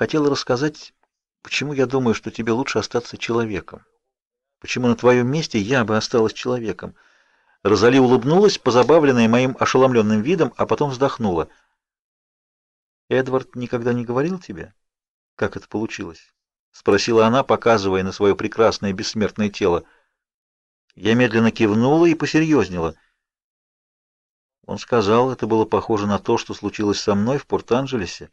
хотела рассказать, почему я думаю, что тебе лучше остаться человеком. Почему на твоем месте я бы осталась человеком. Розали улыбнулась, позабавленная моим ошеломленным видом, а потом вздохнула. Эдвард никогда не говорил тебе, как это получилось? спросила она, показывая на свое прекрасное бессмертное тело. Я медленно кивнула и посерьезнела. Он сказал, это было похоже на то, что случилось со мной в Порт-Анджелесе.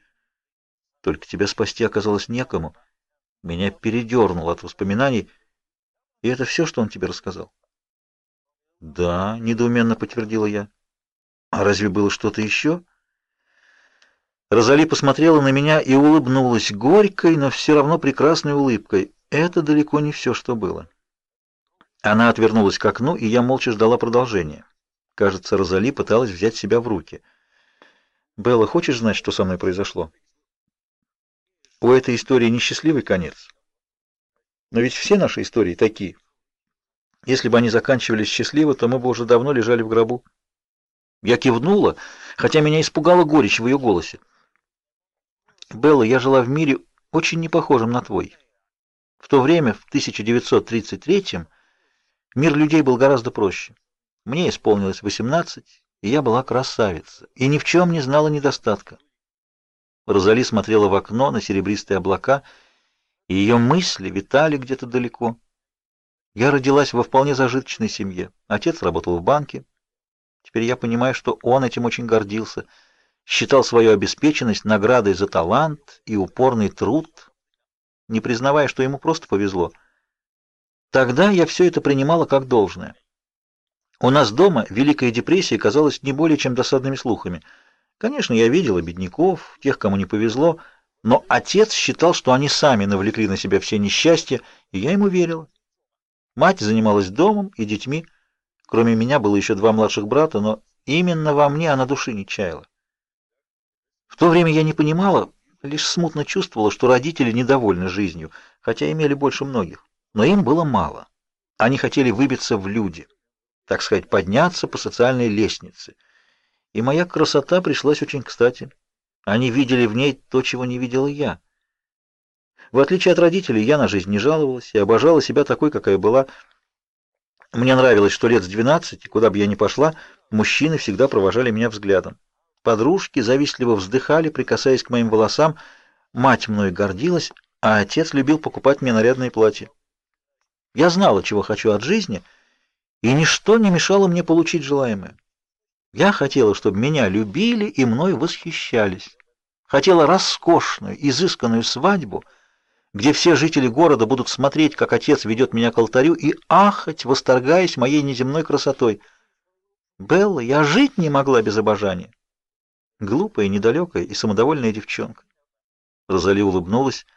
Только тебя спасти оказалось некому. Меня передернуло от воспоминаний. И это все, что он тебе рассказал? Да, недоуменно подтвердила я. А разве было что-то еще? Розали посмотрела на меня и улыбнулась горькой, но все равно прекрасной улыбкой. Это далеко не все, что было. Она отвернулась к окну, и я молча ждала продолжения. Кажется, Розали пыталась взять себя в руки. Белла, хочешь знать, что со мной произошло? У этой истории несчастливый конец. Но ведь все наши истории такие. Если бы они заканчивались счастливо, то мы бы уже давно лежали в гробу. Я кивнула, хотя меня испугала горечь в ее голосе. Белла, я жила в мире очень не похожем на твой. В то время, в 1933-м, мир людей был гораздо проще. Мне исполнилось 18, и я была красавица, и ни в чем не знала недостатка. Розали смотрела в окно на серебристые облака, и ее мысли витали где-то далеко. Я родилась во вполне зажиточной семье. Отец работал в банке. Теперь я понимаю, что он этим очень гордился, считал свою обеспеченность наградой за талант и упорный труд, не признавая, что ему просто повезло. Тогда я все это принимала как должное. У нас дома Великая депрессия казалась не более чем досадными слухами. Конечно, я видела бедняков, тех, кому не повезло, но отец считал, что они сами навлекли на себя все несчастья, и я ему верила. Мать занималась домом и детьми. Кроме меня было еще два младших брата, но именно во мне она души не чаяла. В то время я не понимала, лишь смутно чувствовала, что родители недовольны жизнью, хотя имели больше многих. Но им было мало. Они хотели выбиться в люди так сказать, подняться по социальной лестнице. И моя красота пришлась очень кстати. Они видели в ней то, чего не видела я. В отличие от родителей, я на жизнь не жаловалась и обожала себя такой, какая была. Мне нравилось, что лет с двенадцати, куда бы я ни пошла, мужчины всегда провожали меня взглядом. Подружки завистливо вздыхали, прикасаясь к моим волосам. Мать мной гордилась, а отец любил покупать мне нарядные платья. Я знала, чего хочу от жизни — и ничто не мешало мне получить желаемое. Я хотела, чтобы меня любили и мной восхищались. Хотела роскошную, изысканную свадьбу, где все жители города будут смотреть, как отец ведет меня к алтарю и ахать, восторгаясь моей неземной красотой. Белла, я жить не могла без обожания. Глупая, недалекая и самодовольная девчонка. Розали улыбнулась,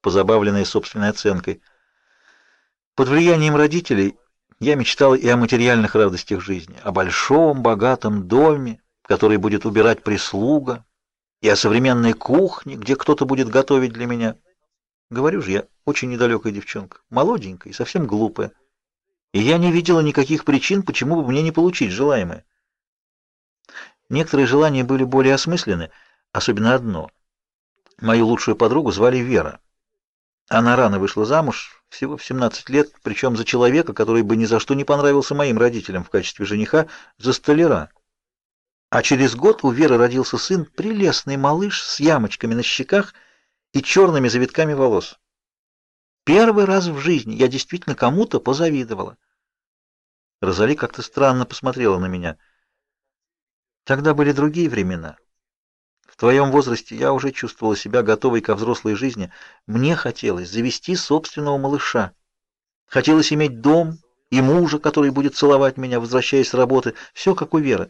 позабавленная собственной оценкой. Под влиянием родителей я мечтал и о материальных радостях жизни, о большом богатом доме, который будет убирать прислуга, и о современной кухне, где кто-то будет готовить для меня. Говорю же, я очень недалекая девчонка, молоденькая и совсем глупая. И я не видела никаких причин, почему бы мне не получить желаемое. Некоторые желания были более осмысленны, особенно одно. Мою лучшую подругу звали Вера. Она рано вышла замуж, всего в 17 лет, причем за человека, который бы ни за что не понравился моим родителям в качестве жениха, за столяра. А через год у Веры родился сын, прелестный малыш с ямочками на щеках и черными завитками волос. Первый раз в жизни я действительно кому-то позавидовала. Розали как-то странно посмотрела на меня. Тогда были другие времена твоем возрасте я уже чувствовала себя готовой ко взрослой жизни. Мне хотелось завести собственного малыша. Хотелось иметь дом и мужа, который будет целовать меня, возвращаясь с работы, все как у Веры.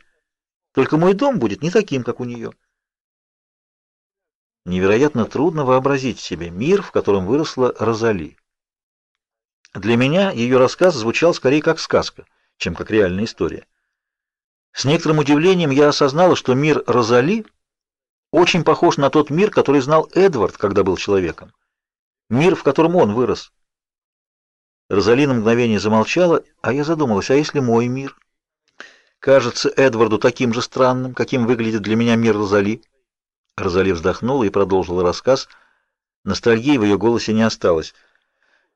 Только мой дом будет не таким, как у нее. Невероятно трудно вообразить себе мир, в котором выросла Розали. Для меня ее рассказ звучал скорее как сказка, чем как реальная история. С некоторым удивлением я осознала, что мир Розали — очень похож на тот мир, который знал Эдвард, когда был человеком. Мир, в котором он вырос. Розалина мгновение замолчала, а я задумалась, а если мой мир? Кажется Эдварду таким же странным, каким выглядит для меня мир Розали. Розали вздохнула и продолжила рассказ. Ностальгии в ее голосе не осталось.